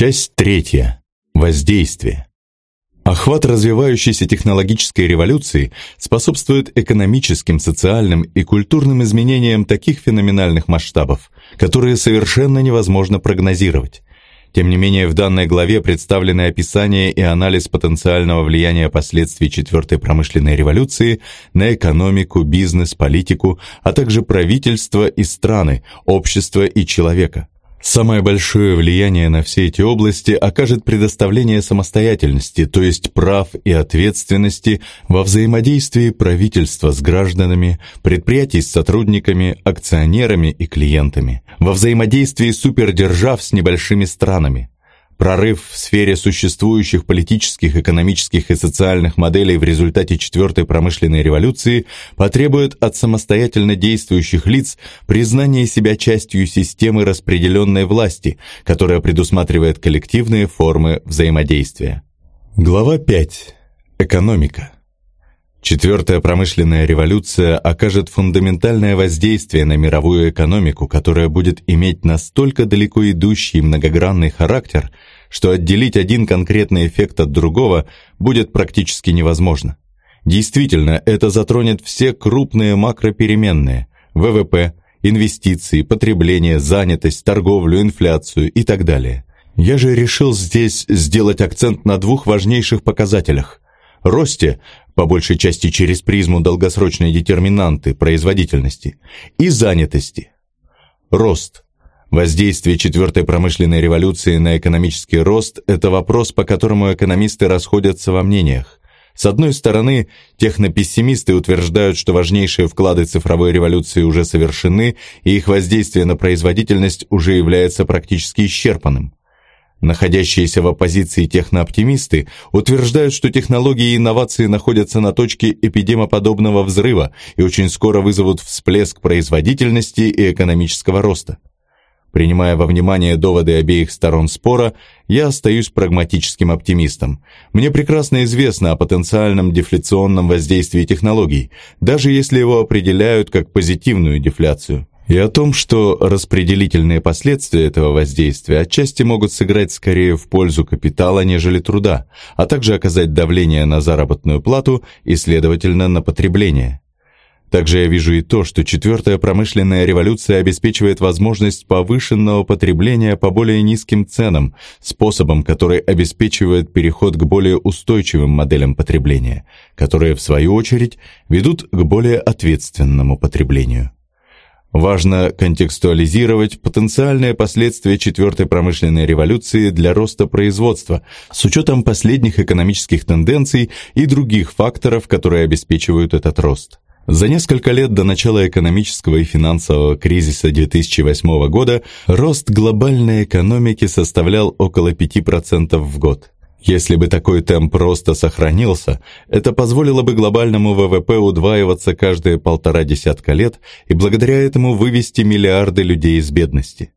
Часть третья. Воздействие. Охват развивающейся технологической революции способствует экономическим, социальным и культурным изменениям таких феноменальных масштабов, которые совершенно невозможно прогнозировать. Тем не менее, в данной главе представлены описание и анализ потенциального влияния последствий четвертой промышленной революции на экономику, бизнес, политику, а также правительство и страны, общество и человека – Самое большое влияние на все эти области окажет предоставление самостоятельности, то есть прав и ответственности во взаимодействии правительства с гражданами, предприятий с сотрудниками, акционерами и клиентами, во взаимодействии супердержав с небольшими странами. Прорыв в сфере существующих политических, экономических и социальных моделей в результате четвертой промышленной революции потребует от самостоятельно действующих лиц признания себя частью системы распределенной власти, которая предусматривает коллективные формы взаимодействия. Глава 5. Экономика. Четвертая промышленная революция окажет фундаментальное воздействие на мировую экономику, которая будет иметь настолько далеко идущий многогранный характер, что отделить один конкретный эффект от другого будет практически невозможно. Действительно, это затронет все крупные макропеременные – ВВП, инвестиции, потребление, занятость, торговлю, инфляцию и так далее. Я же решил здесь сделать акцент на двух важнейших показателях – росте, по большей части через призму долгосрочной детерминанты производительности, и занятости. Рост. Воздействие четвертой промышленной революции на экономический рост – это вопрос, по которому экономисты расходятся во мнениях. С одной стороны, технопессимисты утверждают, что важнейшие вклады цифровой революции уже совершены, и их воздействие на производительность уже является практически исчерпанным. Находящиеся в оппозиции технооптимисты утверждают, что технологии и инновации находятся на точке эпидемоподобного взрыва и очень скоро вызовут всплеск производительности и экономического роста. Принимая во внимание доводы обеих сторон спора, я остаюсь прагматическим оптимистом. Мне прекрасно известно о потенциальном дефляционном воздействии технологий, даже если его определяют как позитивную дефляцию и о том, что распределительные последствия этого воздействия отчасти могут сыграть скорее в пользу капитала, нежели труда, а также оказать давление на заработную плату и, следовательно, на потребление. Также я вижу и то, что четвертая промышленная революция обеспечивает возможность повышенного потребления по более низким ценам, способом, который обеспечивает переход к более устойчивым моделям потребления, которые, в свою очередь, ведут к более ответственному потреблению. Важно контекстуализировать потенциальные последствия четвертой промышленной революции для роста производства с учетом последних экономических тенденций и других факторов, которые обеспечивают этот рост. За несколько лет до начала экономического и финансового кризиса 2008 года рост глобальной экономики составлял около 5% в год. Если бы такой темп роста сохранился, это позволило бы глобальному ВВП удваиваться каждые полтора десятка лет и благодаря этому вывести миллиарды людей из бедности.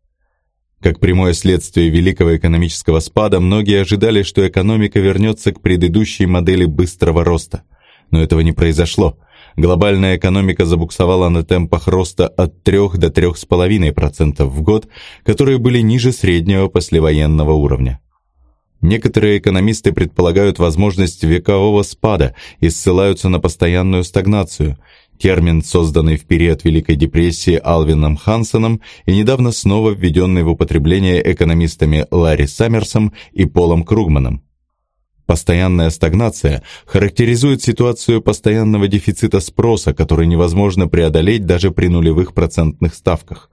Как прямое следствие великого экономического спада, многие ожидали, что экономика вернется к предыдущей модели быстрого роста. Но этого не произошло. Глобальная экономика забуксовала на темпах роста от 3 до 3,5% в год, которые были ниже среднего послевоенного уровня. Некоторые экономисты предполагают возможность векового спада и ссылаются на постоянную стагнацию, термин, созданный в период Великой депрессии Алвином Хансеном и недавно снова введенный в употребление экономистами Ларри Саммерсом и Полом Кругманом. Постоянная стагнация характеризует ситуацию постоянного дефицита спроса, который невозможно преодолеть даже при нулевых процентных ставках.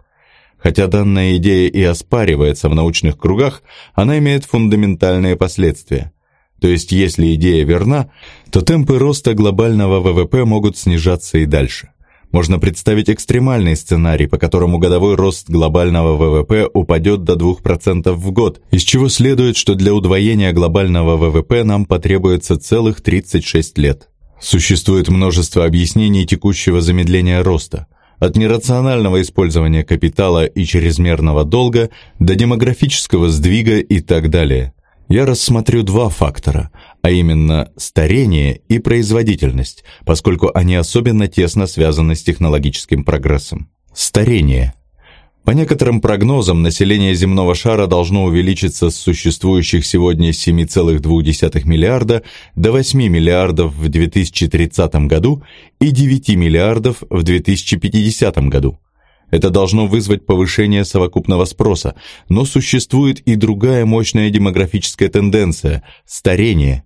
Хотя данная идея и оспаривается в научных кругах, она имеет фундаментальные последствия. То есть, если идея верна, то темпы роста глобального ВВП могут снижаться и дальше. Можно представить экстремальный сценарий, по которому годовой рост глобального ВВП упадет до 2% в год, из чего следует, что для удвоения глобального ВВП нам потребуется целых 36 лет. Существует множество объяснений текущего замедления роста – от нерационального использования капитала и чрезмерного долга до демографического сдвига и так далее. Я рассмотрю два фактора, а именно старение и производительность, поскольку они особенно тесно связаны с технологическим прогрессом. Старение. По некоторым прогнозам, население земного шара должно увеличиться с существующих сегодня 7,2 миллиарда до 8 миллиардов в 2030 году и 9 миллиардов в 2050 году. Это должно вызвать повышение совокупного спроса, но существует и другая мощная демографическая тенденция – старение.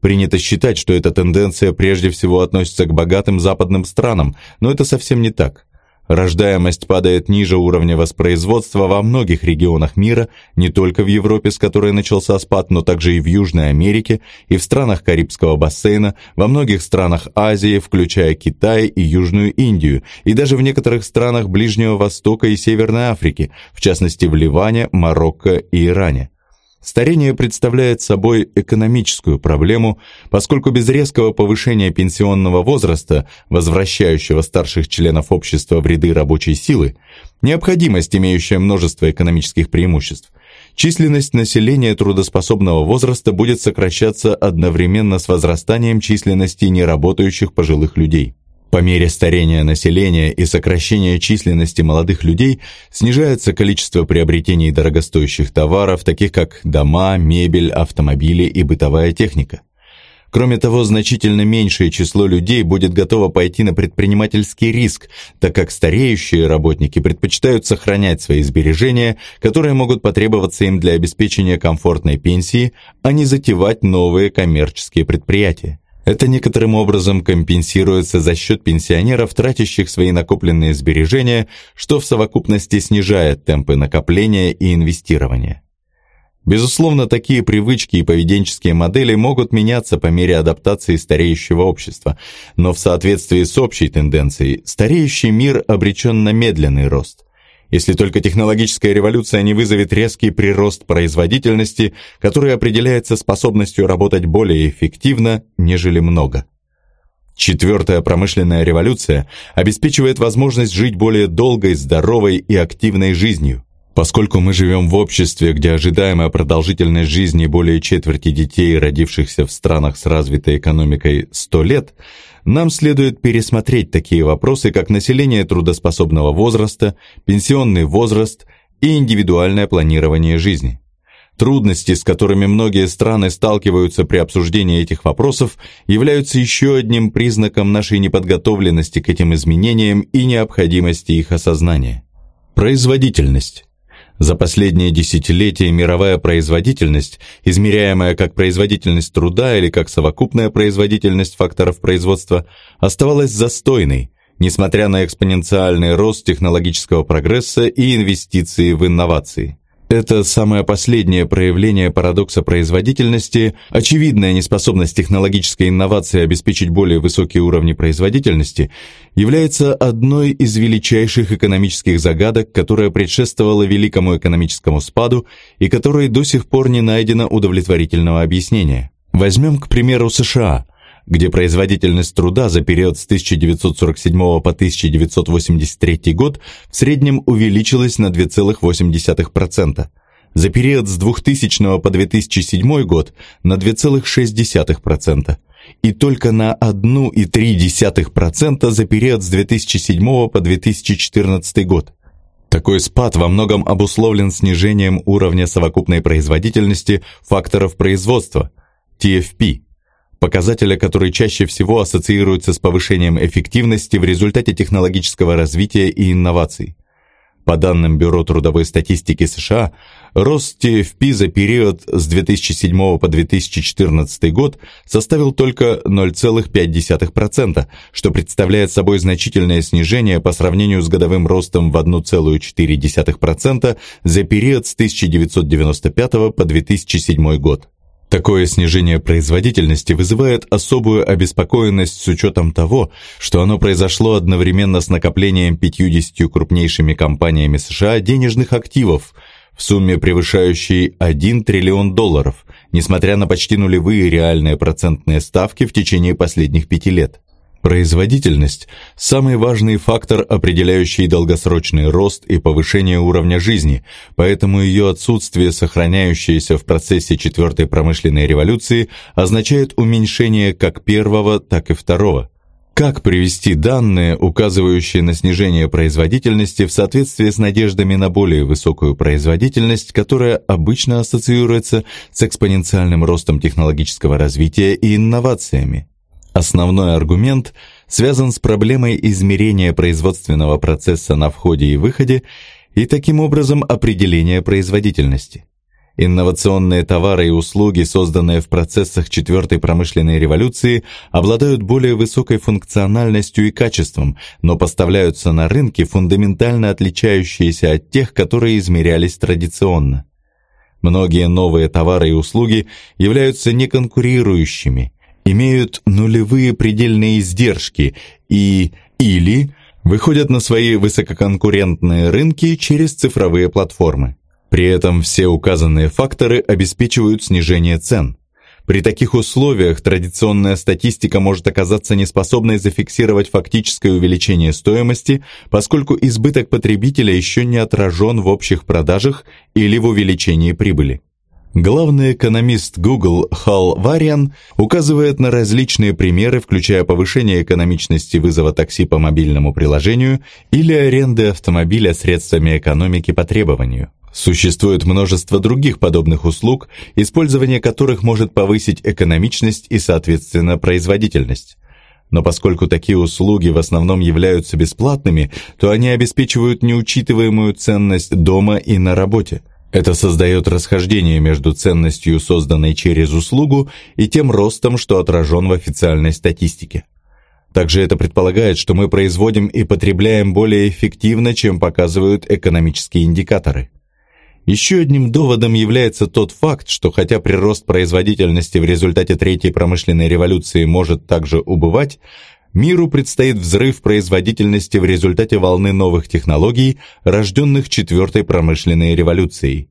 Принято считать, что эта тенденция прежде всего относится к богатым западным странам, но это совсем не так – Рождаемость падает ниже уровня воспроизводства во многих регионах мира, не только в Европе, с которой начался спад, но также и в Южной Америке, и в странах Карибского бассейна, во многих странах Азии, включая Китай и Южную Индию, и даже в некоторых странах Ближнего Востока и Северной Африки, в частности в Ливане, Марокко и Иране. Старение представляет собой экономическую проблему, поскольку без резкого повышения пенсионного возраста, возвращающего старших членов общества в ряды рабочей силы, необходимость, имеющая множество экономических преимуществ, численность населения трудоспособного возраста будет сокращаться одновременно с возрастанием численности неработающих пожилых людей. По мере старения населения и сокращения численности молодых людей снижается количество приобретений дорогостоящих товаров, таких как дома, мебель, автомобили и бытовая техника. Кроме того, значительно меньшее число людей будет готово пойти на предпринимательский риск, так как стареющие работники предпочитают сохранять свои сбережения, которые могут потребоваться им для обеспечения комфортной пенсии, а не затевать новые коммерческие предприятия. Это некоторым образом компенсируется за счет пенсионеров, тратящих свои накопленные сбережения, что в совокупности снижает темпы накопления и инвестирования. Безусловно, такие привычки и поведенческие модели могут меняться по мере адаптации стареющего общества, но в соответствии с общей тенденцией стареющий мир обречен на медленный рост – если только технологическая революция не вызовет резкий прирост производительности, который определяется способностью работать более эффективно, нежели много. Четвертая промышленная революция обеспечивает возможность жить более долгой, здоровой и активной жизнью. Поскольку мы живем в обществе, где ожидаемая продолжительность жизни более четверти детей, родившихся в странах с развитой экономикой, 100 лет – нам следует пересмотреть такие вопросы, как население трудоспособного возраста, пенсионный возраст и индивидуальное планирование жизни. Трудности, с которыми многие страны сталкиваются при обсуждении этих вопросов, являются еще одним признаком нашей неподготовленности к этим изменениям и необходимости их осознания. Производительность. За последние десятилетия мировая производительность, измеряемая как производительность труда или как совокупная производительность факторов производства, оставалась застойной, несмотря на экспоненциальный рост технологического прогресса и инвестиции в инновации. Это самое последнее проявление парадокса производительности, очевидная неспособность технологической инновации обеспечить более высокие уровни производительности, является одной из величайших экономических загадок, которая предшествовала великому экономическому спаду и которой до сих пор не найдено удовлетворительного объяснения. Возьмем, к примеру, США – где производительность труда за период с 1947 по 1983 год в среднем увеличилась на 2,8%, за период с 2000 по 2007 год на 2,6%, и только на 1,3% за период с 2007 по 2014 год. Такой спад во многом обусловлен снижением уровня совокупной производительности факторов производства, TFP, показателя, который чаще всего ассоциируется с повышением эффективности в результате технологического развития и инноваций. По данным Бюро трудовой статистики США, рост TFP за период с 2007 по 2014 год составил только 0,5%, что представляет собой значительное снижение по сравнению с годовым ростом в 1,4% за период с 1995 по 2007 год. Такое снижение производительности вызывает особую обеспокоенность с учетом того, что оно произошло одновременно с накоплением 50 крупнейшими компаниями США денежных активов в сумме превышающей 1 триллион долларов, несмотря на почти нулевые реальные процентные ставки в течение последних пяти лет. Производительность – самый важный фактор, определяющий долгосрочный рост и повышение уровня жизни, поэтому ее отсутствие, сохраняющееся в процессе четвертой промышленной революции, означает уменьшение как первого, так и второго. Как привести данные, указывающие на снижение производительности в соответствии с надеждами на более высокую производительность, которая обычно ассоциируется с экспоненциальным ростом технологического развития и инновациями? Основной аргумент связан с проблемой измерения производственного процесса на входе и выходе и таким образом определения производительности. Инновационные товары и услуги, созданные в процессах четвертой промышленной революции, обладают более высокой функциональностью и качеством, но поставляются на рынке фундаментально отличающиеся от тех, которые измерялись традиционно. Многие новые товары и услуги являются неконкурирующими, имеют нулевые предельные издержки и или выходят на свои высококонкурентные рынки через цифровые платформы. При этом все указанные факторы обеспечивают снижение цен. При таких условиях традиционная статистика может оказаться неспособной зафиксировать фактическое увеличение стоимости, поскольку избыток потребителя еще не отражен в общих продажах или в увеличении прибыли. Главный экономист Google Хал Вариан указывает на различные примеры, включая повышение экономичности вызова такси по мобильному приложению или аренды автомобиля средствами экономики по требованию. Существует множество других подобных услуг, использование которых может повысить экономичность и, соответственно, производительность. Но поскольку такие услуги в основном являются бесплатными, то они обеспечивают неучитываемую ценность дома и на работе. Это создает расхождение между ценностью, созданной через услугу, и тем ростом, что отражен в официальной статистике. Также это предполагает, что мы производим и потребляем более эффективно, чем показывают экономические индикаторы. Еще одним доводом является тот факт, что хотя прирост производительности в результате третьей промышленной революции может также убывать, миру предстоит взрыв производительности в результате волны новых технологий, рожденных четвертой промышленной революцией.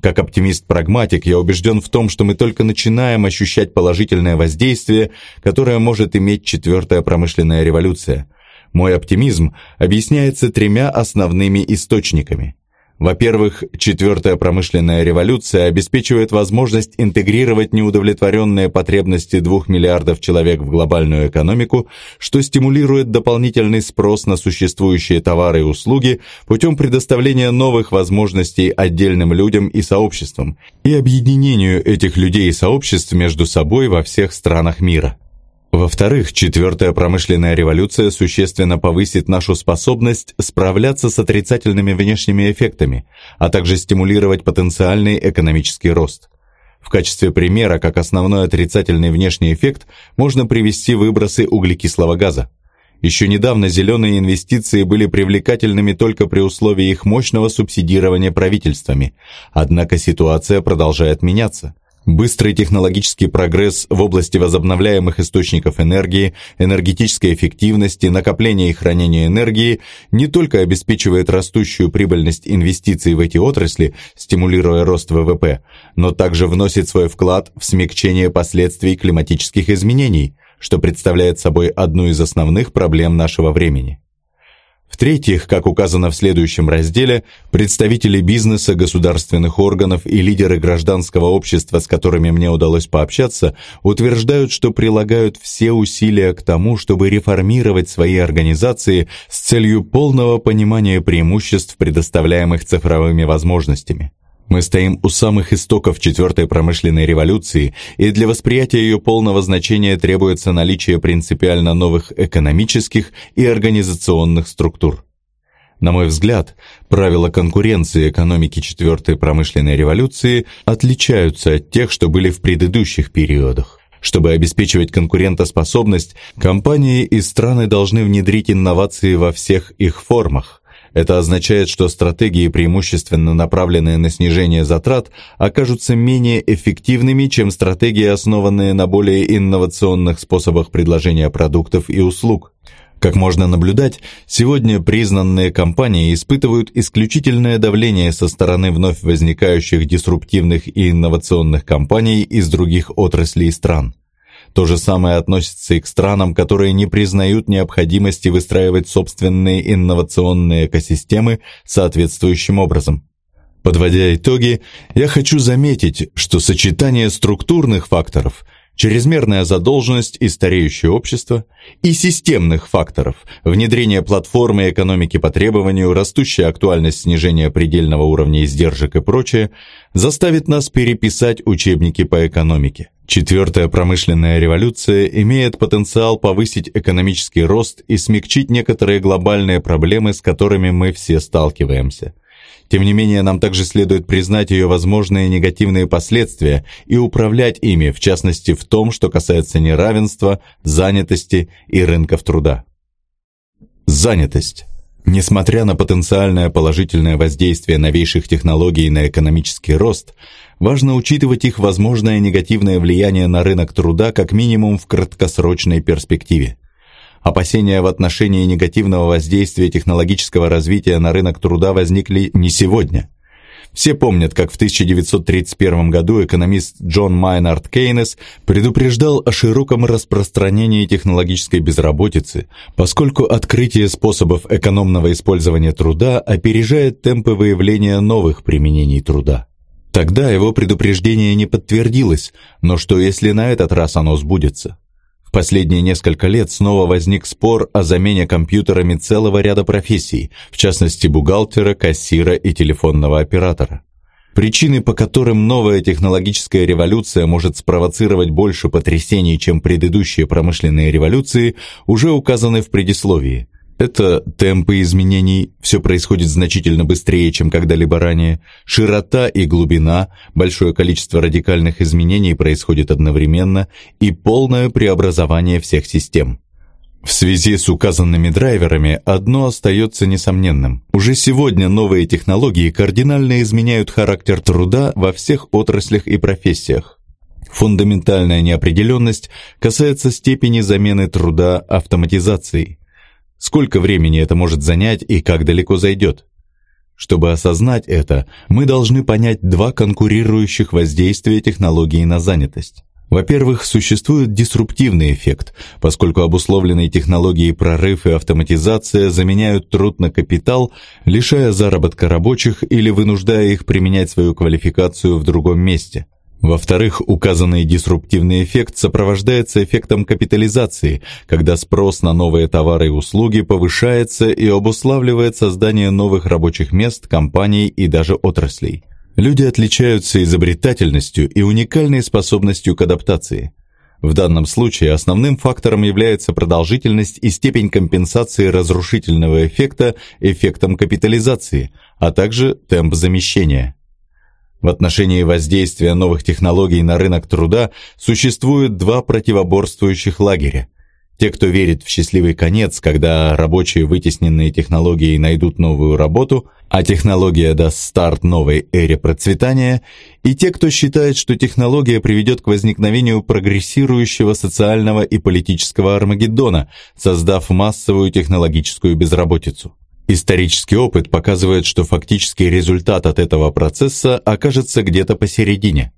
Как оптимист-прагматик, я убежден в том, что мы только начинаем ощущать положительное воздействие, которое может иметь четвертая промышленная революция. Мой оптимизм объясняется тремя основными источниками – во-первых, четвертая промышленная революция обеспечивает возможность интегрировать неудовлетворенные потребности двух миллиардов человек в глобальную экономику, что стимулирует дополнительный спрос на существующие товары и услуги путем предоставления новых возможностей отдельным людям и сообществам и объединению этих людей и сообществ между собой во всех странах мира. Во-вторых, четвертая промышленная революция существенно повысит нашу способность справляться с отрицательными внешними эффектами, а также стимулировать потенциальный экономический рост. В качестве примера, как основной отрицательный внешний эффект, можно привести выбросы углекислого газа. Еще недавно зеленые инвестиции были привлекательными только при условии их мощного субсидирования правительствами, однако ситуация продолжает меняться – Быстрый технологический прогресс в области возобновляемых источников энергии, энергетической эффективности, накопления и хранения энергии не только обеспечивает растущую прибыльность инвестиций в эти отрасли, стимулируя рост ВВП, но также вносит свой вклад в смягчение последствий климатических изменений, что представляет собой одну из основных проблем нашего времени. В-третьих, как указано в следующем разделе, представители бизнеса, государственных органов и лидеры гражданского общества, с которыми мне удалось пообщаться, утверждают, что прилагают все усилия к тому, чтобы реформировать свои организации с целью полного понимания преимуществ, предоставляемых цифровыми возможностями. Мы стоим у самых истоков четвертой промышленной революции, и для восприятия ее полного значения требуется наличие принципиально новых экономических и организационных структур. На мой взгляд, правила конкуренции экономики четвертой промышленной революции отличаются от тех, что были в предыдущих периодах. Чтобы обеспечивать конкурентоспособность, компании и страны должны внедрить инновации во всех их формах – это означает, что стратегии, преимущественно направленные на снижение затрат, окажутся менее эффективными, чем стратегии, основанные на более инновационных способах предложения продуктов и услуг. Как можно наблюдать, сегодня признанные компании испытывают исключительное давление со стороны вновь возникающих дисруптивных и инновационных компаний из других отраслей стран. То же самое относится и к странам, которые не признают необходимости выстраивать собственные инновационные экосистемы соответствующим образом. Подводя итоги, я хочу заметить, что сочетание структурных факторов чрезмерная задолженность и стареющее общество, и системных факторов – внедрение платформы экономики по требованию, растущая актуальность снижения предельного уровня издержек и прочее – заставит нас переписать учебники по экономике. Четвертая промышленная революция имеет потенциал повысить экономический рост и смягчить некоторые глобальные проблемы, с которыми мы все сталкиваемся – тем не менее, нам также следует признать ее возможные негативные последствия и управлять ими, в частности в том, что касается неравенства, занятости и рынков труда. Занятость. Несмотря на потенциальное положительное воздействие новейших технологий на экономический рост, важно учитывать их возможное негативное влияние на рынок труда как минимум в краткосрочной перспективе. Опасения в отношении негативного воздействия технологического развития на рынок труда возникли не сегодня. Все помнят, как в 1931 году экономист Джон Майнард Кейнес предупреждал о широком распространении технологической безработицы, поскольку открытие способов экономного использования труда опережает темпы выявления новых применений труда. Тогда его предупреждение не подтвердилось, но что если на этот раз оно сбудется? Последние несколько лет снова возник спор о замене компьютерами целого ряда профессий, в частности бухгалтера, кассира и телефонного оператора. Причины, по которым новая технологическая революция может спровоцировать больше потрясений, чем предыдущие промышленные революции, уже указаны в предисловии – это темпы изменений, все происходит значительно быстрее, чем когда-либо ранее, широта и глубина, большое количество радикальных изменений происходит одновременно и полное преобразование всех систем. В связи с указанными драйверами одно остается несомненным. Уже сегодня новые технологии кардинально изменяют характер труда во всех отраслях и профессиях. Фундаментальная неопределенность касается степени замены труда автоматизацией. Сколько времени это может занять и как далеко зайдет? Чтобы осознать это, мы должны понять два конкурирующих воздействия технологии на занятость. Во-первых, существует дисруптивный эффект, поскольку обусловленные технологией прорыв и автоматизация заменяют труд на капитал, лишая заработка рабочих или вынуждая их применять свою квалификацию в другом месте. Во-вторых, указанный дисруптивный эффект сопровождается эффектом капитализации, когда спрос на новые товары и услуги повышается и обуславливает создание новых рабочих мест, компаний и даже отраслей. Люди отличаются изобретательностью и уникальной способностью к адаптации. В данном случае основным фактором является продолжительность и степень компенсации разрушительного эффекта эффектом капитализации, а также темп замещения. В отношении воздействия новых технологий на рынок труда существуют два противоборствующих лагеря. Те, кто верит в счастливый конец, когда рабочие вытесненные технологии найдут новую работу, а технология даст старт новой эре процветания, и те, кто считает, что технология приведет к возникновению прогрессирующего социального и политического Армагеддона, создав массовую технологическую безработицу. Исторический опыт показывает, что фактический результат от этого процесса окажется где-то посередине.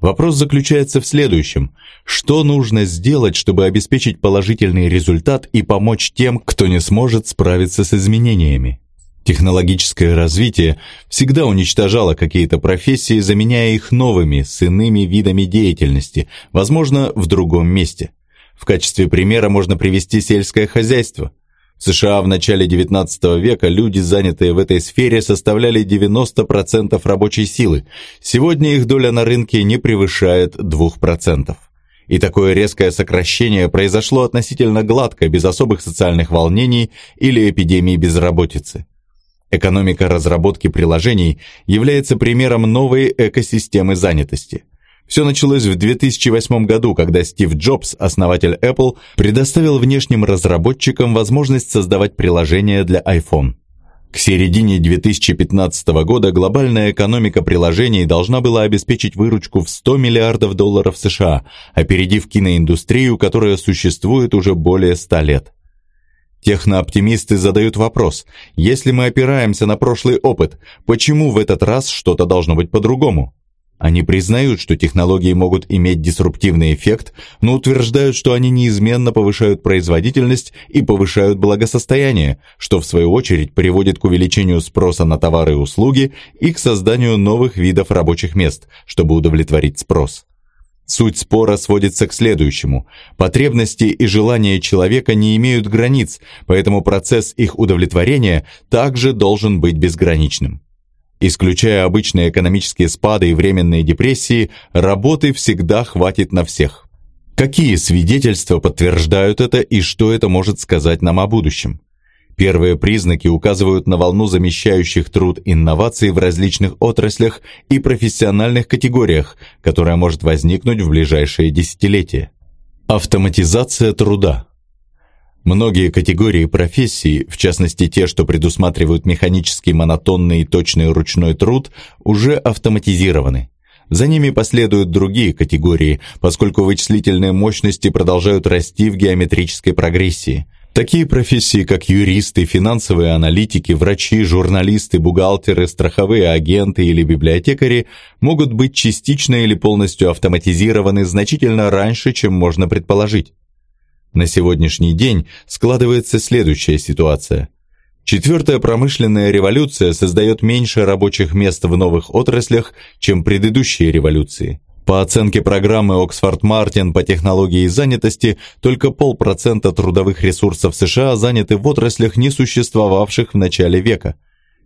Вопрос заключается в следующем. Что нужно сделать, чтобы обеспечить положительный результат и помочь тем, кто не сможет справиться с изменениями? Технологическое развитие всегда уничтожало какие-то профессии, заменяя их новыми, с иными видами деятельности, возможно, в другом месте. В качестве примера можно привести сельское хозяйство – США в начале XIX века люди, занятые в этой сфере, составляли 90% рабочей силы. Сегодня их доля на рынке не превышает 2%. И такое резкое сокращение произошло относительно гладко, без особых социальных волнений или эпидемии безработицы. Экономика разработки приложений является примером новой экосистемы занятости – все началось в 2008 году, когда Стив Джобс, основатель Apple, предоставил внешним разработчикам возможность создавать приложения для iPhone. К середине 2015 года глобальная экономика приложений должна была обеспечить выручку в 100 миллиардов долларов США, опередив киноиндустрию, которая существует уже более 100 лет. Технооптимисты задают вопрос, если мы опираемся на прошлый опыт, почему в этот раз что-то должно быть по-другому? Они признают, что технологии могут иметь дисруптивный эффект, но утверждают, что они неизменно повышают производительность и повышают благосостояние, что в свою очередь приводит к увеличению спроса на товары и услуги и к созданию новых видов рабочих мест, чтобы удовлетворить спрос. Суть спора сводится к следующему. Потребности и желания человека не имеют границ, поэтому процесс их удовлетворения также должен быть безграничным. Исключая обычные экономические спады и временные депрессии, работы всегда хватит на всех. Какие свидетельства подтверждают это и что это может сказать нам о будущем? Первые признаки указывают на волну замещающих труд инноваций в различных отраслях и профессиональных категориях, которая может возникнуть в ближайшие десятилетия. Автоматизация труда. Многие категории профессий, в частности те, что предусматривают механический монотонный и точный ручной труд, уже автоматизированы. За ними последуют другие категории, поскольку вычислительные мощности продолжают расти в геометрической прогрессии – Такие профессии, как юристы, финансовые аналитики, врачи, журналисты, бухгалтеры, страховые агенты или библиотекари могут быть частично или полностью автоматизированы значительно раньше, чем можно предположить. На сегодняшний день складывается следующая ситуация. Четвертая промышленная революция создает меньше рабочих мест в новых отраслях, чем предыдущие революции. По оценке программы Оксфорд Мартин по технологии занятости, только полпроцента трудовых ресурсов США заняты в отраслях, не существовавших в начале века.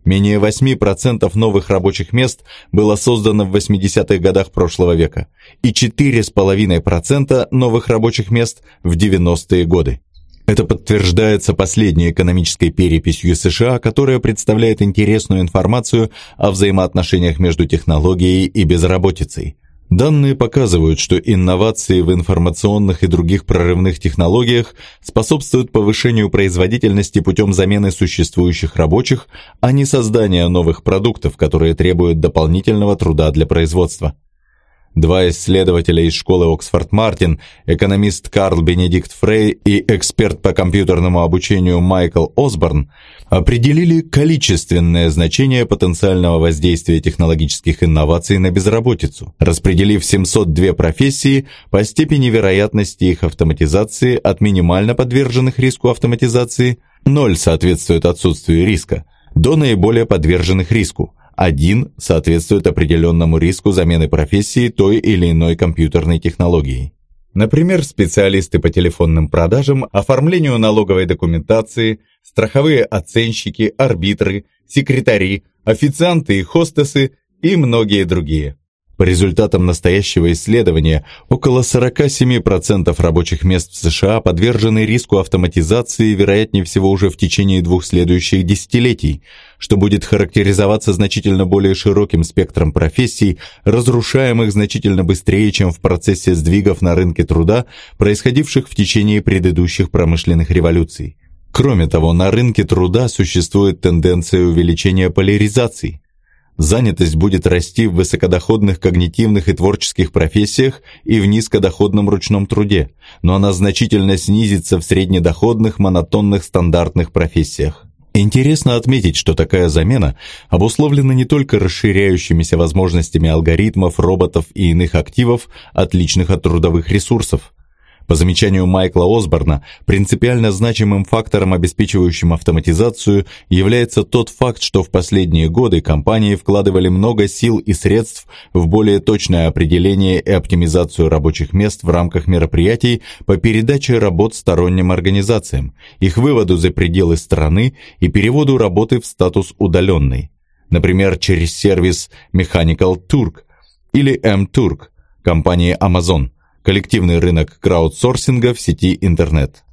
Менее 8% новых рабочих мест было создано в 80-х годах прошлого века и 4,5% новых рабочих мест в 90-е годы. Это подтверждается последней экономической переписью США, которая представляет интересную информацию о взаимоотношениях между технологией и безработицей. Данные показывают, что инновации в информационных и других прорывных технологиях способствуют повышению производительности путем замены существующих рабочих, а не создания новых продуктов, которые требуют дополнительного труда для производства. Два исследователя из школы Оксфорд-Мартин, экономист Карл Бенедикт Фрей и эксперт по компьютерному обучению Майкл Осборн, определили количественное значение потенциального воздействия технологических инноваций на безработицу, распределив 702 профессии по степени вероятности их автоматизации от минимально подверженных риску автоматизации, 0 соответствует отсутствию риска, до наиболее подверженных риску, один соответствует определенному риску замены профессии той или иной компьютерной технологией. Например, специалисты по телефонным продажам, оформлению налоговой документации, страховые оценщики, арбитры, секретари, официанты и хостесы и многие другие. По результатам настоящего исследования, около 47% рабочих мест в США подвержены риску автоматизации, вероятнее всего уже в течение двух следующих десятилетий, что будет характеризоваться значительно более широким спектром профессий, разрушаемых значительно быстрее, чем в процессе сдвигов на рынке труда, происходивших в течение предыдущих промышленных революций. Кроме того, на рынке труда существует тенденция увеличения поляризации – Занятость будет расти в высокодоходных когнитивных и творческих профессиях и в низкодоходном ручном труде, но она значительно снизится в среднедоходных, монотонных, стандартных профессиях. Интересно отметить, что такая замена обусловлена не только расширяющимися возможностями алгоритмов, роботов и иных активов, отличных от трудовых ресурсов, по замечанию Майкла Осборна, принципиально значимым фактором, обеспечивающим автоматизацию, является тот факт, что в последние годы компании вкладывали много сил и средств в более точное определение и оптимизацию рабочих мест в рамках мероприятий по передаче работ сторонним организациям, их выводу за пределы страны и переводу работы в статус удаленный. Например, через сервис Mechanical Turk или M-Turk компании Amazon – коллективный рынок краудсорсинга в сети интернет.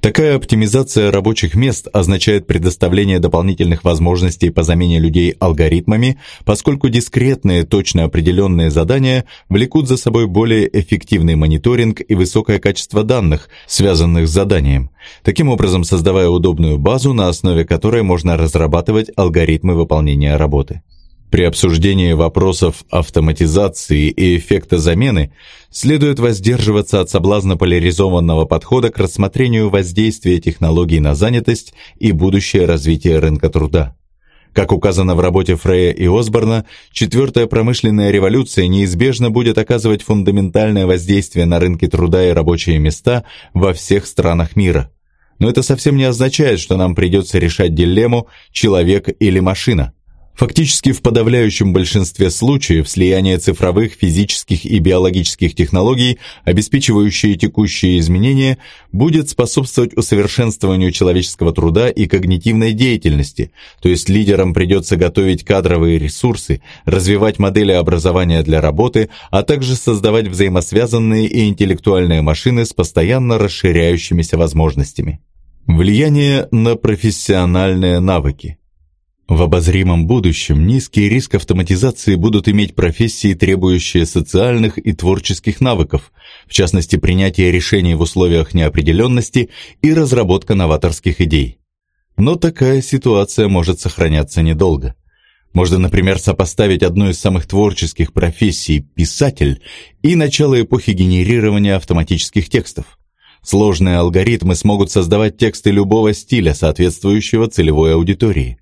Такая оптимизация рабочих мест означает предоставление дополнительных возможностей по замене людей алгоритмами, поскольку дискретные, точно определенные задания влекут за собой более эффективный мониторинг и высокое качество данных, связанных с заданием, таким образом создавая удобную базу, на основе которой можно разрабатывать алгоритмы выполнения работы. При обсуждении вопросов автоматизации и эффекта замены следует воздерживаться от соблазна поляризованного подхода к рассмотрению воздействия технологий на занятость и будущее развитие рынка труда. Как указано в работе Фрея и Осборна, четвертая промышленная революция неизбежно будет оказывать фундаментальное воздействие на рынки труда и рабочие места во всех странах мира. Но это совсем не означает, что нам придется решать дилемму «человек или машина». Фактически в подавляющем большинстве случаев слияние цифровых, физических и биологических технологий, обеспечивающие текущие изменения, будет способствовать усовершенствованию человеческого труда и когнитивной деятельности, то есть лидерам придется готовить кадровые ресурсы, развивать модели образования для работы, а также создавать взаимосвязанные и интеллектуальные машины с постоянно расширяющимися возможностями. Влияние на профессиональные навыки – в обозримом будущем низкий риск автоматизации будут иметь профессии, требующие социальных и творческих навыков, в частности принятие решений в условиях неопределенности и разработка новаторских идей. Но такая ситуация может сохраняться недолго. Можно, например, сопоставить одну из самых творческих профессий – писатель и начало эпохи генерирования автоматических текстов. Сложные алгоритмы смогут создавать тексты любого стиля, соответствующего целевой аудитории.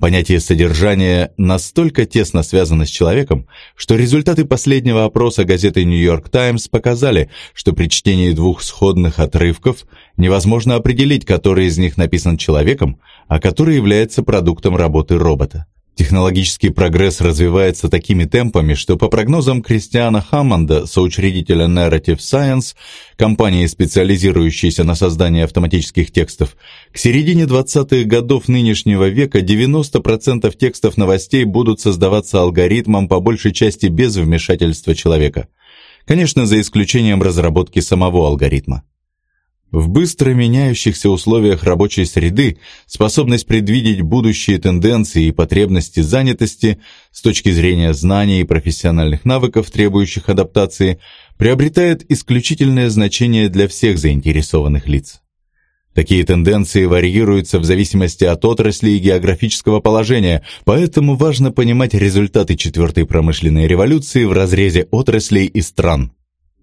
Понятие содержания настолько тесно связано с человеком, что результаты последнего опроса газеты York Times показали, что при чтении двух сходных отрывков невозможно определить, который из них написан человеком, а который является продуктом работы робота. Технологический прогресс развивается такими темпами, что по прогнозам Кристиана Хаммонда, соучредителя Narrative Science, компании, специализирующейся на создании автоматических текстов, к середине 20-х годов нынешнего века 90% текстов новостей будут создаваться алгоритмом по большей части без вмешательства человека. Конечно, за исключением разработки самого алгоритма. В быстро меняющихся условиях рабочей среды способность предвидеть будущие тенденции и потребности занятости с точки зрения знаний и профессиональных навыков, требующих адаптации, приобретает исключительное значение для всех заинтересованных лиц. Такие тенденции варьируются в зависимости от отрасли и географического положения, поэтому важно понимать результаты четвертой промышленной революции в разрезе отраслей и стран.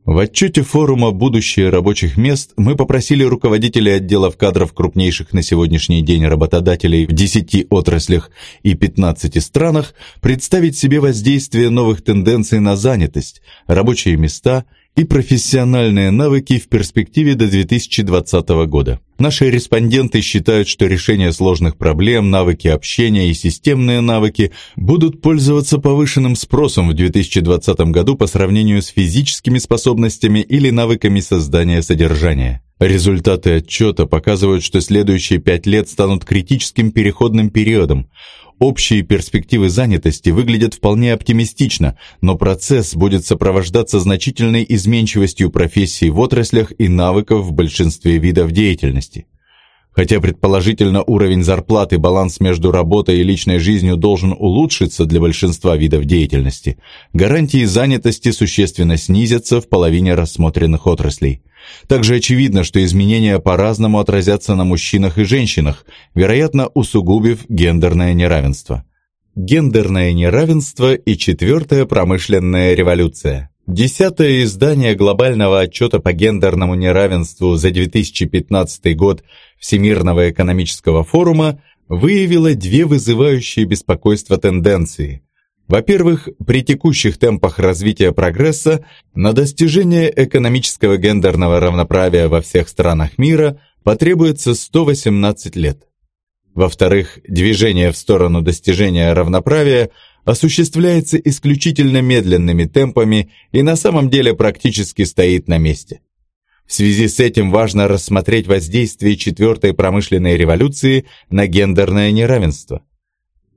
В отчете форума «Будущее рабочих мест» мы попросили руководителей отделов кадров крупнейших на сегодняшний день работодателей в 10 отраслях и 15 странах представить себе воздействие новых тенденций на занятость, рабочие места и профессиональные навыки в перспективе до 2020 года. Наши респонденты считают, что решение сложных проблем, навыки общения и системные навыки будут пользоваться повышенным спросом в 2020 году по сравнению с физическими способностями или навыками создания содержания. Результаты отчета показывают, что следующие пять лет станут критическим переходным периодом. Общие перспективы занятости выглядят вполне оптимистично, но процесс будет сопровождаться значительной изменчивостью профессий в отраслях и навыков в большинстве видов деятельности. Хотя предположительно уровень зарплаты баланс между работой и личной жизнью должен улучшиться для большинства видов деятельности, гарантии занятости существенно снизятся в половине рассмотренных отраслей. Также очевидно, что изменения по-разному отразятся на мужчинах и женщинах, вероятно, усугубив гендерное неравенство. Гендерное неравенство и четвертая промышленная революция. Десятое издание глобального отчета по гендерному неравенству за 2015 год Всемирного экономического форума выявило две вызывающие беспокойство тенденции – во-первых, при текущих темпах развития прогресса на достижение экономического гендерного равноправия во всех странах мира потребуется 118 лет. Во-вторых, движение в сторону достижения равноправия осуществляется исключительно медленными темпами и на самом деле практически стоит на месте. В связи с этим важно рассмотреть воздействие четвертой промышленной революции на гендерное неравенство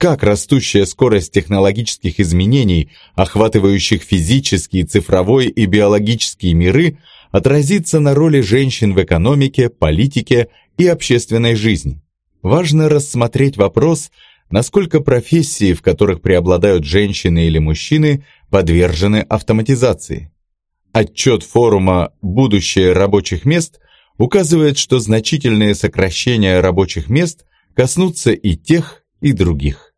как растущая скорость технологических изменений, охватывающих физический, цифровой и биологические миры, отразится на роли женщин в экономике, политике и общественной жизни. Важно рассмотреть вопрос, насколько профессии, в которых преобладают женщины или мужчины, подвержены автоматизации. Отчет форума «Будущее рабочих мест» указывает, что значительные сокращения рабочих мест коснутся и тех, и других.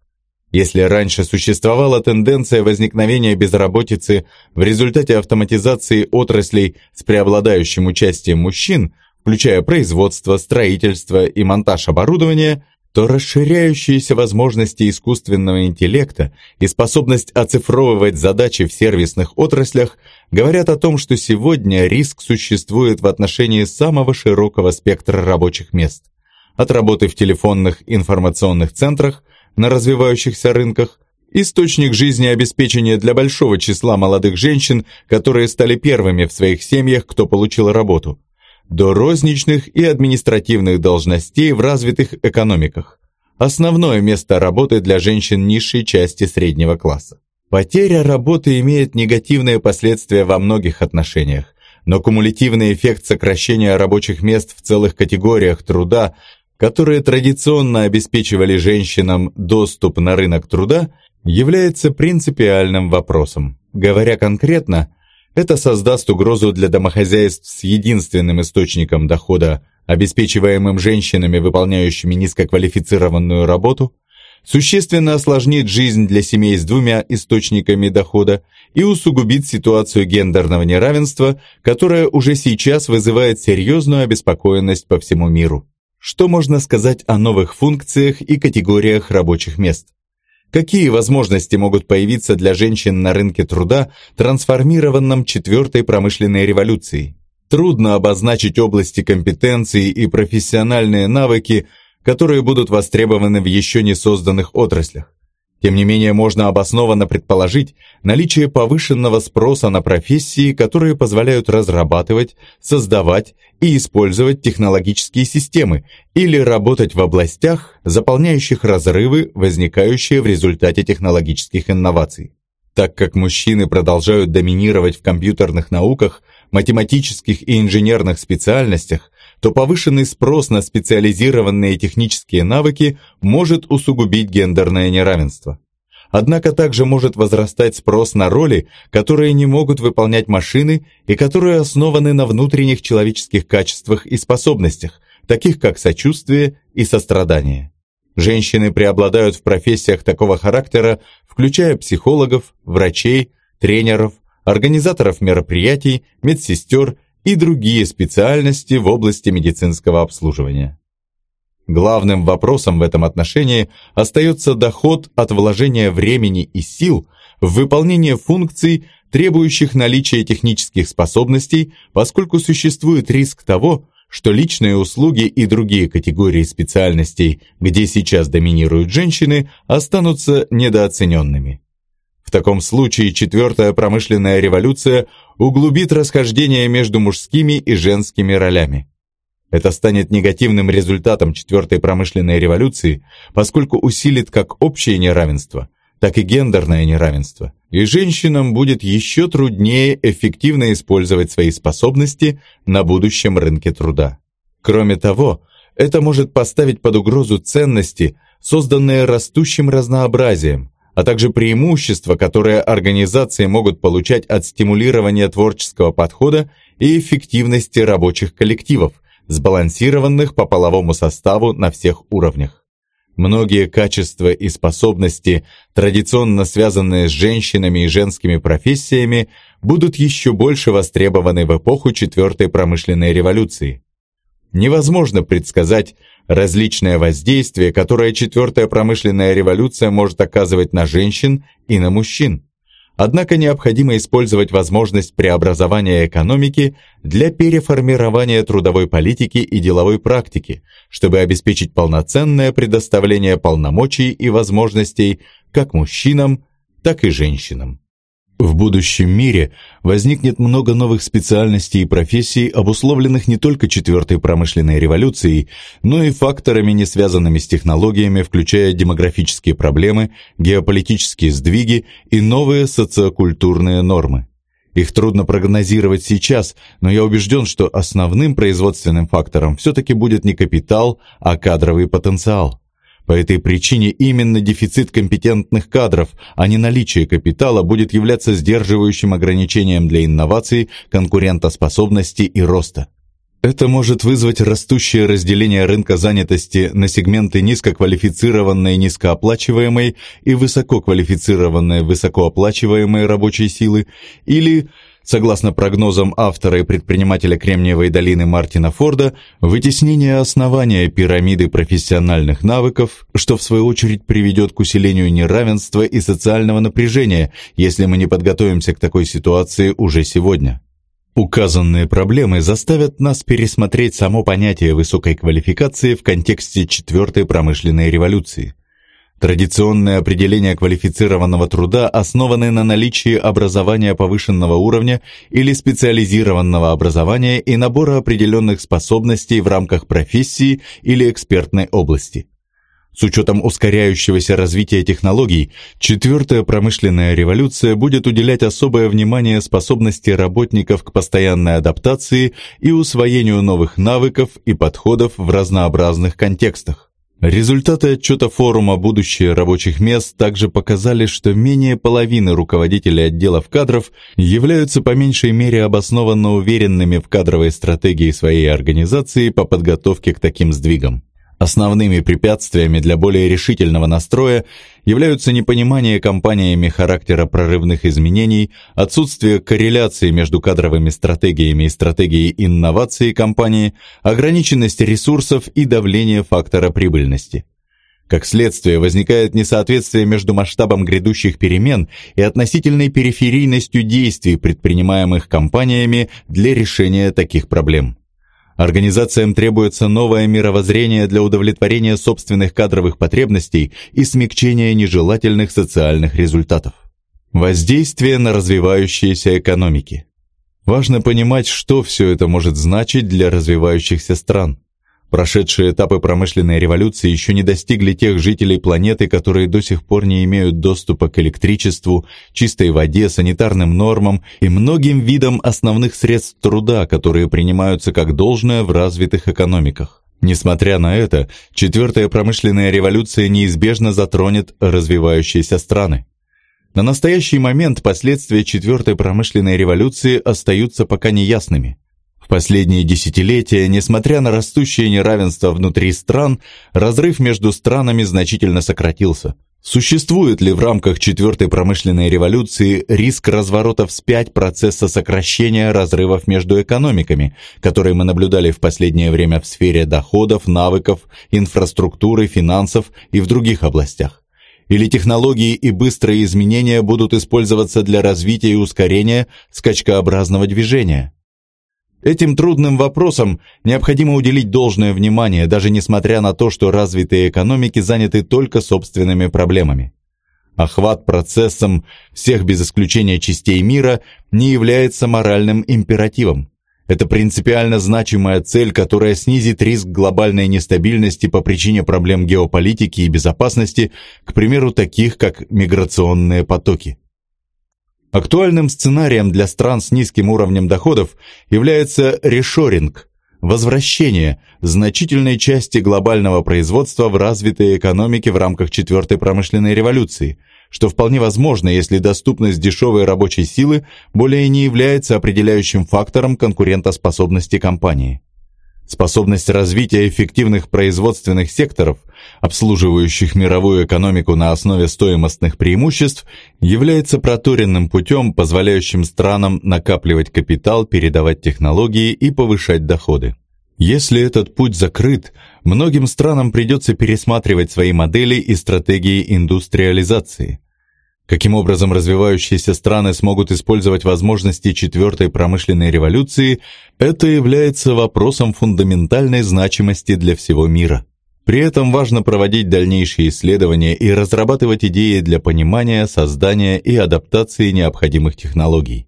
Если раньше существовала тенденция возникновения безработицы в результате автоматизации отраслей с преобладающим участием мужчин, включая производство, строительство и монтаж оборудования, то расширяющиеся возможности искусственного интеллекта и способность оцифровывать задачи в сервисных отраслях говорят о том, что сегодня риск существует в отношении самого широкого спектра рабочих мест. От работы в телефонных информационных центрах на развивающихся рынках, источник жизнеобеспечения для большого числа молодых женщин, которые стали первыми в своих семьях, кто получил работу, до розничных и административных должностей в развитых экономиках. Основное место работы для женщин низшей части среднего класса. Потеря работы имеет негативные последствия во многих отношениях, но кумулятивный эффект сокращения рабочих мест в целых категориях труда, которые традиционно обеспечивали женщинам доступ на рынок труда, является принципиальным вопросом. Говоря конкретно, это создаст угрозу для домохозяйств с единственным источником дохода, обеспечиваемым женщинами, выполняющими низкоквалифицированную работу, существенно осложнит жизнь для семей с двумя источниками дохода и усугубит ситуацию гендерного неравенства, которая уже сейчас вызывает серьезную обеспокоенность по всему миру. Что можно сказать о новых функциях и категориях рабочих мест? Какие возможности могут появиться для женщин на рынке труда, трансформированном четвертой промышленной революцией? Трудно обозначить области компетенции и профессиональные навыки, которые будут востребованы в еще не созданных отраслях. Тем не менее, можно обоснованно предположить наличие повышенного спроса на профессии, которые позволяют разрабатывать, создавать и использовать технологические системы или работать в областях, заполняющих разрывы, возникающие в результате технологических инноваций. Так как мужчины продолжают доминировать в компьютерных науках, математических и инженерных специальностях, то повышенный спрос на специализированные технические навыки может усугубить гендерное неравенство. Однако также может возрастать спрос на роли, которые не могут выполнять машины и которые основаны на внутренних человеческих качествах и способностях, таких как сочувствие и сострадание. Женщины преобладают в профессиях такого характера, включая психологов, врачей, тренеров, организаторов мероприятий, медсестер и другие специальности в области медицинского обслуживания. Главным вопросом в этом отношении остается доход от вложения времени и сил в выполнение функций, требующих наличия технических способностей, поскольку существует риск того, что личные услуги и другие категории специальностей, где сейчас доминируют женщины, останутся недооцененными. Таком случае четвертая промышленная революция углубит расхождение между мужскими и женскими ролями. Это станет негативным результатом четвертой промышленной революции, поскольку усилит как общее неравенство, так и гендерное неравенство, и женщинам будет еще труднее эффективно использовать свои способности на будущем рынке труда. Кроме того, это может поставить под угрозу ценности, созданные растущим разнообразием, а также преимущества, которые организации могут получать от стимулирования творческого подхода и эффективности рабочих коллективов, сбалансированных по половому составу на всех уровнях. Многие качества и способности, традиционно связанные с женщинами и женскими профессиями, будут еще больше востребованы в эпоху четвертой промышленной революции. Невозможно предсказать, различное воздействие, которое четвертая промышленная революция может оказывать на женщин и на мужчин. Однако необходимо использовать возможность преобразования экономики для переформирования трудовой политики и деловой практики, чтобы обеспечить полноценное предоставление полномочий и возможностей как мужчинам, так и женщинам. В будущем мире возникнет много новых специальностей и профессий, обусловленных не только четвертой промышленной революцией, но и факторами, не связанными с технологиями, включая демографические проблемы, геополитические сдвиги и новые социокультурные нормы. Их трудно прогнозировать сейчас, но я убежден, что основным производственным фактором все-таки будет не капитал, а кадровый потенциал. По этой причине именно дефицит компетентных кадров, а не наличие капитала будет являться сдерживающим ограничением для инноваций, конкурентоспособности и роста. Это может вызвать растущее разделение рынка занятости на сегменты низкоквалифицированной низкооплачиваемой и высококвалифицированной высокооплачиваемой рабочей силы или Согласно прогнозам автора и предпринимателя Кремниевой долины Мартина Форда, вытеснение основания пирамиды профессиональных навыков, что в свою очередь приведет к усилению неравенства и социального напряжения, если мы не подготовимся к такой ситуации уже сегодня. Указанные проблемы заставят нас пересмотреть само понятие высокой квалификации в контексте четвертой промышленной революции – Традиционные определения квалифицированного труда основаны на наличии образования повышенного уровня или специализированного образования и набора определенных способностей в рамках профессии или экспертной области. С учетом ускоряющегося развития технологий, четвертая промышленная революция будет уделять особое внимание способности работников к постоянной адаптации и усвоению новых навыков и подходов в разнообразных контекстах. Результаты отчета форума «Будущее рабочих мест» также показали, что менее половины руководителей отделов кадров являются по меньшей мере обоснованно уверенными в кадровой стратегии своей организации по подготовке к таким сдвигам. Основными препятствиями для более решительного настроя являются непонимание компаниями характера прорывных изменений, отсутствие корреляции между кадровыми стратегиями и стратегией инновации компании, ограниченность ресурсов и давление фактора прибыльности. Как следствие, возникает несоответствие между масштабом грядущих перемен и относительной периферийностью действий, предпринимаемых компаниями для решения таких проблем. Организациям требуется новое мировоззрение для удовлетворения собственных кадровых потребностей и смягчения нежелательных социальных результатов. Воздействие на развивающиеся экономики. Важно понимать, что все это может значить для развивающихся стран. Прошедшие этапы промышленной революции еще не достигли тех жителей планеты, которые до сих пор не имеют доступа к электричеству, чистой воде, санитарным нормам и многим видам основных средств труда, которые принимаются как должное в развитых экономиках. Несмотря на это, четвертая промышленная революция неизбежно затронет развивающиеся страны. На настоящий момент последствия четвертой промышленной революции остаются пока неясными. В последние десятилетия, несмотря на растущее неравенство внутри стран, разрыв между странами значительно сократился. Существует ли в рамках четвертой промышленной революции риск разворота вспять процесса сокращения разрывов между экономиками, которые мы наблюдали в последнее время в сфере доходов, навыков, инфраструктуры, финансов и в других областях? Или технологии и быстрые изменения будут использоваться для развития и ускорения скачкообразного движения? Этим трудным вопросам необходимо уделить должное внимание, даже несмотря на то, что развитые экономики заняты только собственными проблемами. Охват процессом всех без исключения частей мира не является моральным императивом. Это принципиально значимая цель, которая снизит риск глобальной нестабильности по причине проблем геополитики и безопасности, к примеру, таких как миграционные потоки. Актуальным сценарием для стран с низким уровнем доходов является решоринг – возвращение значительной части глобального производства в развитые экономики в рамках четвертой промышленной революции, что вполне возможно, если доступность дешевой рабочей силы более не является определяющим фактором конкурентоспособности компании. Способность развития эффективных производственных секторов, обслуживающих мировую экономику на основе стоимостных преимуществ, является проторенным путем, позволяющим странам накапливать капитал, передавать технологии и повышать доходы. Если этот путь закрыт, многим странам придется пересматривать свои модели и стратегии индустриализации. Каким образом развивающиеся страны смогут использовать возможности четвертой промышленной революции, это является вопросом фундаментальной значимости для всего мира. При этом важно проводить дальнейшие исследования и разрабатывать идеи для понимания, создания и адаптации необходимых технологий.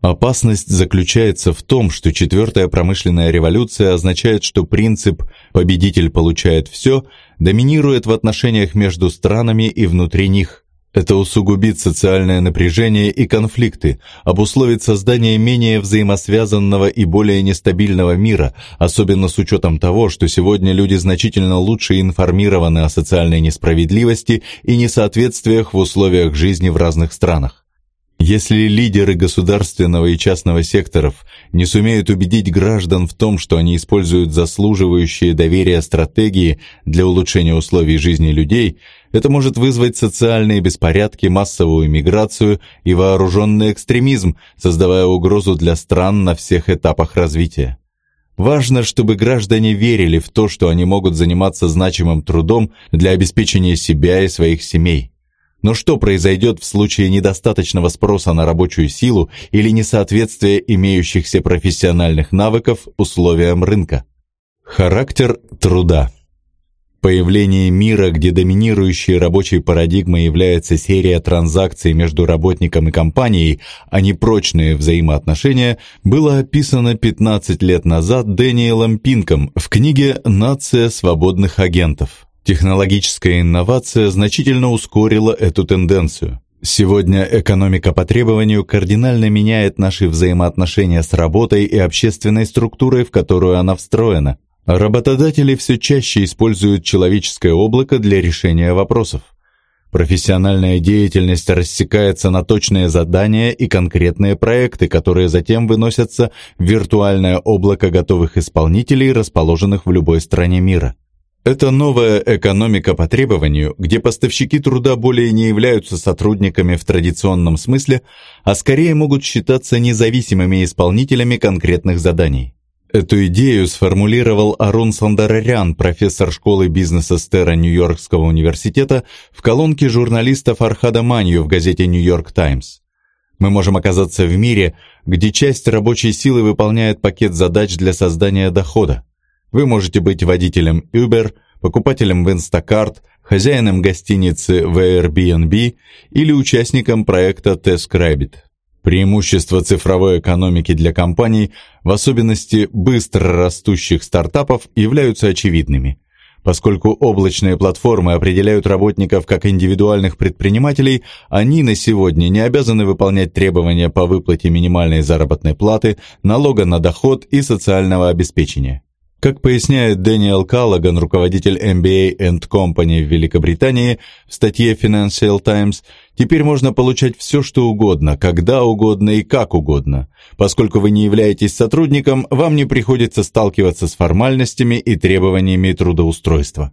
Опасность заключается в том, что четвертая промышленная революция означает, что принцип «победитель получает все» доминирует в отношениях между странами и внутри них – это усугубит социальное напряжение и конфликты, обусловит создание менее взаимосвязанного и более нестабильного мира, особенно с учетом того, что сегодня люди значительно лучше информированы о социальной несправедливости и несоответствиях в условиях жизни в разных странах. Если лидеры государственного и частного секторов не сумеют убедить граждан в том, что они используют заслуживающие доверия стратегии для улучшения условий жизни людей, это может вызвать социальные беспорядки, массовую миграцию и вооруженный экстремизм, создавая угрозу для стран на всех этапах развития. Важно, чтобы граждане верили в то, что они могут заниматься значимым трудом для обеспечения себя и своих семей. Но что произойдет в случае недостаточного спроса на рабочую силу или несоответствия имеющихся профессиональных навыков условиям рынка? Характер труда. Появлении мира, где доминирующей рабочей парадигмой является серия транзакций между работником и компанией, а не прочные взаимоотношения, было описано 15 лет назад Дэниелом Пинком в книге «Нация свободных агентов». Технологическая инновация значительно ускорила эту тенденцию. Сегодня экономика по требованию кардинально меняет наши взаимоотношения с работой и общественной структурой, в которую она встроена. Работодатели все чаще используют человеческое облако для решения вопросов. Профессиональная деятельность рассекается на точные задания и конкретные проекты, которые затем выносятся в виртуальное облако готовых исполнителей, расположенных в любой стране мира. Это новая экономика по требованию, где поставщики труда более не являются сотрудниками в традиционном смысле, а скорее могут считаться независимыми исполнителями конкретных заданий. Эту идею сформулировал Арун Сандарарян, профессор школы бизнеса Стера Нью-Йоркского университета, в колонке журналиста Фархада Манью в газете «Нью-Йорк Таймс». Мы можем оказаться в мире, где часть рабочей силы выполняет пакет задач для создания дохода. Вы можете быть водителем Uber, покупателем в Instacart, хозяином гостиницы в Airbnb или участником проекта TaskRabbit. Преимущества цифровой экономики для компаний, в особенности быстро растущих стартапов, являются очевидными. Поскольку облачные платформы определяют работников как индивидуальных предпринимателей, они на сегодня не обязаны выполнять требования по выплате минимальной заработной платы, налога на доход и социального обеспечения. Как поясняет Дэниел Каллаган, руководитель MBA Company в Великобритании, в статье Financial Times, теперь можно получать все, что угодно, когда угодно и как угодно. Поскольку вы не являетесь сотрудником, вам не приходится сталкиваться с формальностями и требованиями трудоустройства.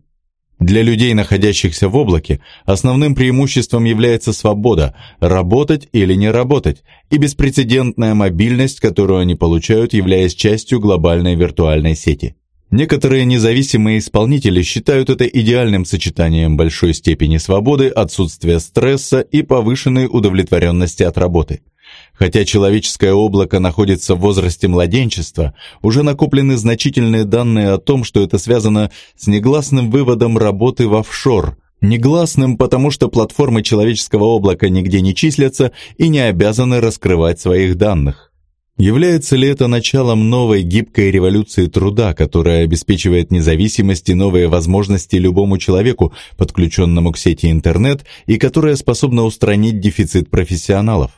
Для людей, находящихся в облаке, основным преимуществом является свобода – работать или не работать, и беспрецедентная мобильность, которую они получают, являясь частью глобальной виртуальной сети. Некоторые независимые исполнители считают это идеальным сочетанием большой степени свободы, отсутствия стресса и повышенной удовлетворенности от работы – Хотя человеческое облако находится в возрасте младенчества, уже накоплены значительные данные о том, что это связано с негласным выводом работы в офшор. Негласным, потому что платформы человеческого облака нигде не числятся и не обязаны раскрывать своих данных. Является ли это началом новой гибкой революции труда, которая обеспечивает независимость и новые возможности любому человеку, подключенному к сети интернет, и которая способна устранить дефицит профессионалов?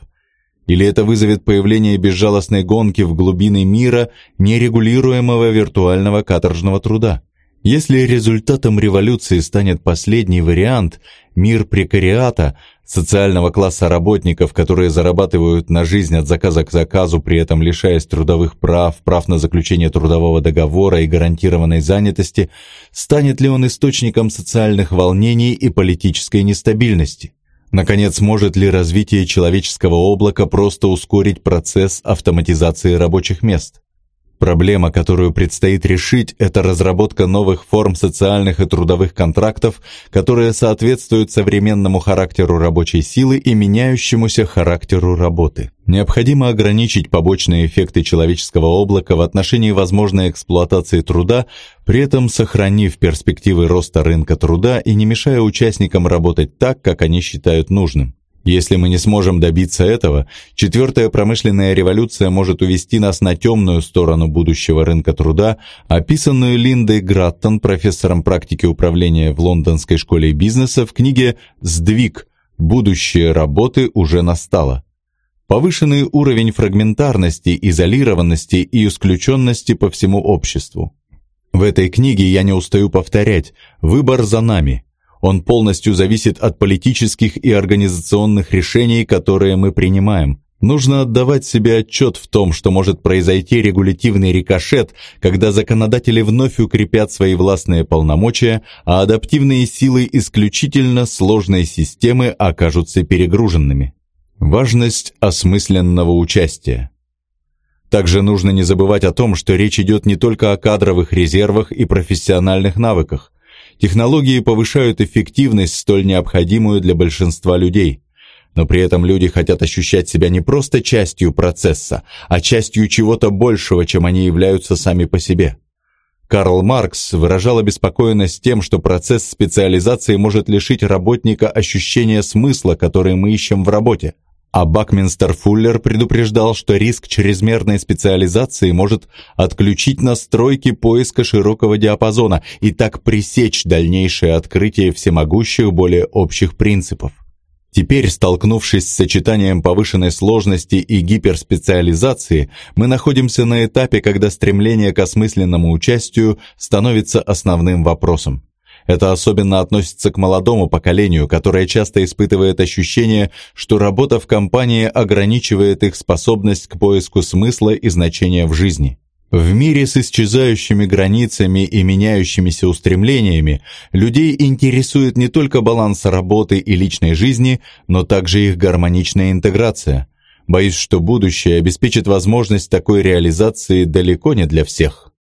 Или это вызовет появление безжалостной гонки в глубины мира нерегулируемого виртуального каторжного труда? Если результатом революции станет последний вариант, мир прекариата, социального класса работников, которые зарабатывают на жизнь от заказа к заказу, при этом лишаясь трудовых прав, прав на заключение трудового договора и гарантированной занятости, станет ли он источником социальных волнений и политической нестабильности? Наконец, может ли развитие человеческого облака просто ускорить процесс автоматизации рабочих мест? Проблема, которую предстоит решить, это разработка новых форм социальных и трудовых контрактов, которые соответствуют современному характеру рабочей силы и меняющемуся характеру работы. Необходимо ограничить побочные эффекты человеческого облака в отношении возможной эксплуатации труда, при этом сохранив перспективы роста рынка труда и не мешая участникам работать так, как они считают нужным. Если мы не сможем добиться этого, четвертая промышленная революция может увести нас на темную сторону будущего рынка труда, описанную Линдой Граттон, профессором практики управления в Лондонской школе бизнеса в книге «Сдвиг. Будущее работы уже настало». Повышенный уровень фрагментарности, изолированности и исключенности по всему обществу. В этой книге я не устаю повторять «Выбор за нами», он полностью зависит от политических и организационных решений, которые мы принимаем. Нужно отдавать себе отчет в том, что может произойти регулятивный рикошет, когда законодатели вновь укрепят свои властные полномочия, а адаптивные силы исключительно сложной системы окажутся перегруженными. Важность осмысленного участия. Также нужно не забывать о том, что речь идет не только о кадровых резервах и профессиональных навыках. Технологии повышают эффективность, столь необходимую для большинства людей. Но при этом люди хотят ощущать себя не просто частью процесса, а частью чего-то большего, чем они являются сами по себе. Карл Маркс выражал обеспокоенность тем, что процесс специализации может лишить работника ощущения смысла, который мы ищем в работе. А Бакминстер Фуллер предупреждал, что риск чрезмерной специализации может отключить настройки поиска широкого диапазона и так пресечь дальнейшее открытие всемогущих более общих принципов. Теперь, столкнувшись с сочетанием повышенной сложности и гиперспециализации, мы находимся на этапе, когда стремление к осмысленному участию становится основным вопросом. Это особенно относится к молодому поколению, которое часто испытывает ощущение, что работа в компании ограничивает их способность к поиску смысла и значения в жизни. В мире с исчезающими границами и меняющимися устремлениями людей интересует не только баланс работы и личной жизни, но также их гармоничная интеграция. Боюсь, что будущее обеспечит возможность такой реализации далеко не для всех.